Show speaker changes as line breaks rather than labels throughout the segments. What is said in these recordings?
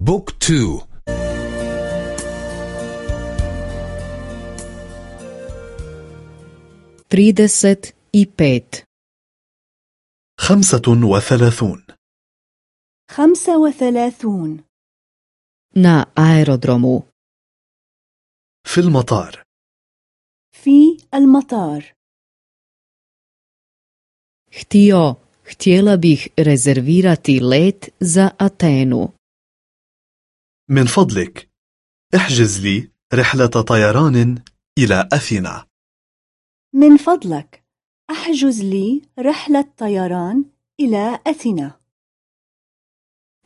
Book two.
Trideset i pet.
خمسة وثلاثون.
خمسة وثلاثون.
Na aerodromu.
في المطار.
في المطار.
Htio Htjela bih rezervirati let za Atenu
من فضلك. احجز لي رحلة طيران إلى أثينا.
من فضلك. احجز لي رحلة طيران إلى أثينا.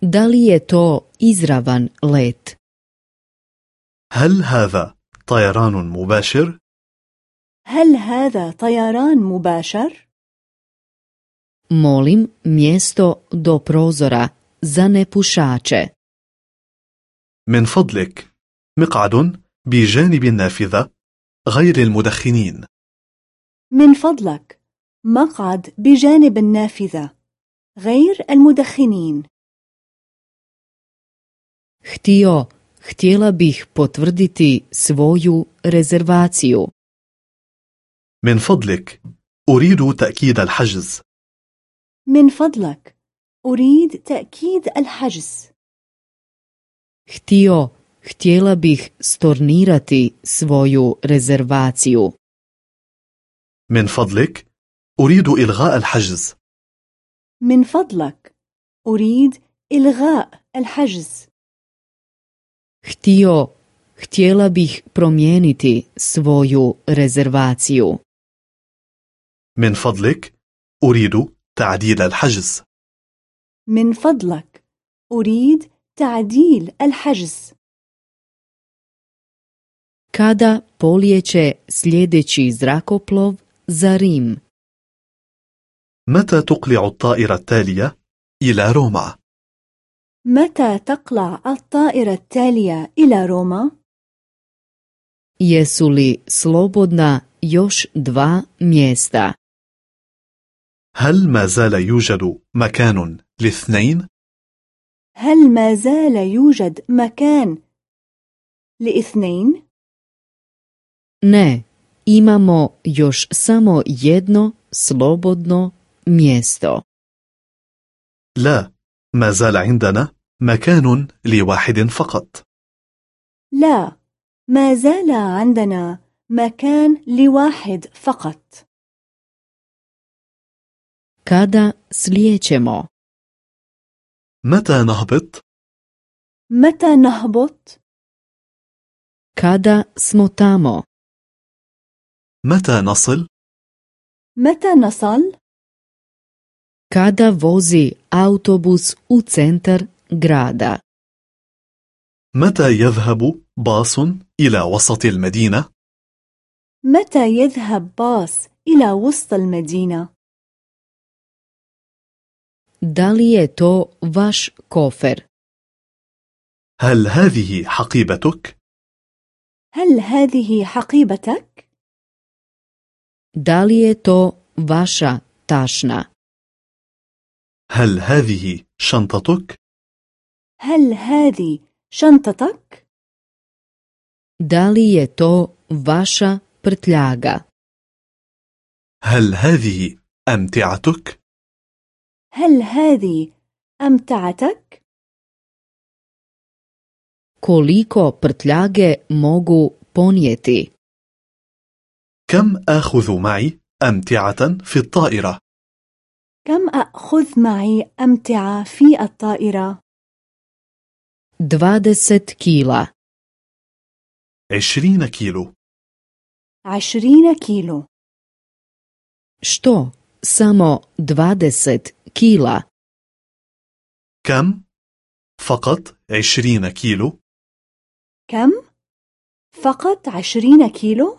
Da li je to izravan let?
هل هذا طيران مباشر؟
هل هذا طيران مباشر؟
molim mjesto do prozora za nepušače.
من فضلك. مقعد بجانب النافذة غير المدخنين.
من فضلك. مقعد بجانب النافذة غير المدخنين.
Htio htjela bih potvrditi svoju rezervaciju.
من فضلك. أريد تأكيد الحجز.
من فضلك. أريد تأكيد الحجز.
Htio htjela bih stornirati svoju rezervaciju
من فضلك أريد إلغاء الحجز
من فضلك أريد إلغاء الحجز
htio htjela bih promijeniti svoju rezervaciju
من فضلك أريد تعديل الحجز
من فضلك أريد تعديل الحجز
kada polijeće sljedeći zrakoplov za Rim
متى تقلع الطائرة التالية إلى روما؟
متى تقلع الطائرة التالية إلى روما؟
jesu li slobodna još dva mjesta
هل ما زال يوجد مكان لاثنين؟
هل ما زال يوجد مكان لإثنين؟
ne imamo još samo jedno slobodno mjesto.
لا ما زال عندنا مكان لواحد فقط.
لا ما زال عندنا مكان لواحد فقط.
Kada slijećemo?
متى نهبط؟
متى نهبط؟
kada smo tamo
متى نصل؟
متى نصل؟
kada vozi autobus u centar grada
متى يذهب باص إلى وسط المدينة؟
متى يذهب باص إلى وسط المدينة؟
Da li je to vaš kofer
هل هذه حقيبتك؟
هل هذه حقيبتك؟
da li je to vaša tašna
هل هذه شنطتك؟
هل هذه شنطتك؟
da li je to vaša prtljaga
هل هذه أمتعتك؟
هل هذه أمتعتك؟
koliko prtljage mogu ponijeti
كم آخذ معي أمتعة في الطائرة؟
كم أخذ معي أمتعة في الطائرة؟
20 kila
عشرين كيلو
عشرين كيلو
što samo 20 kila
كم؟ فقط عشرين كيلو
كم؟ فقط عشرين كيلو؟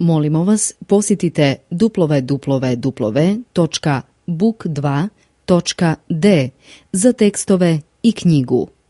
Molimo vas, posjetite www.book2.d za tekstove i knjigu.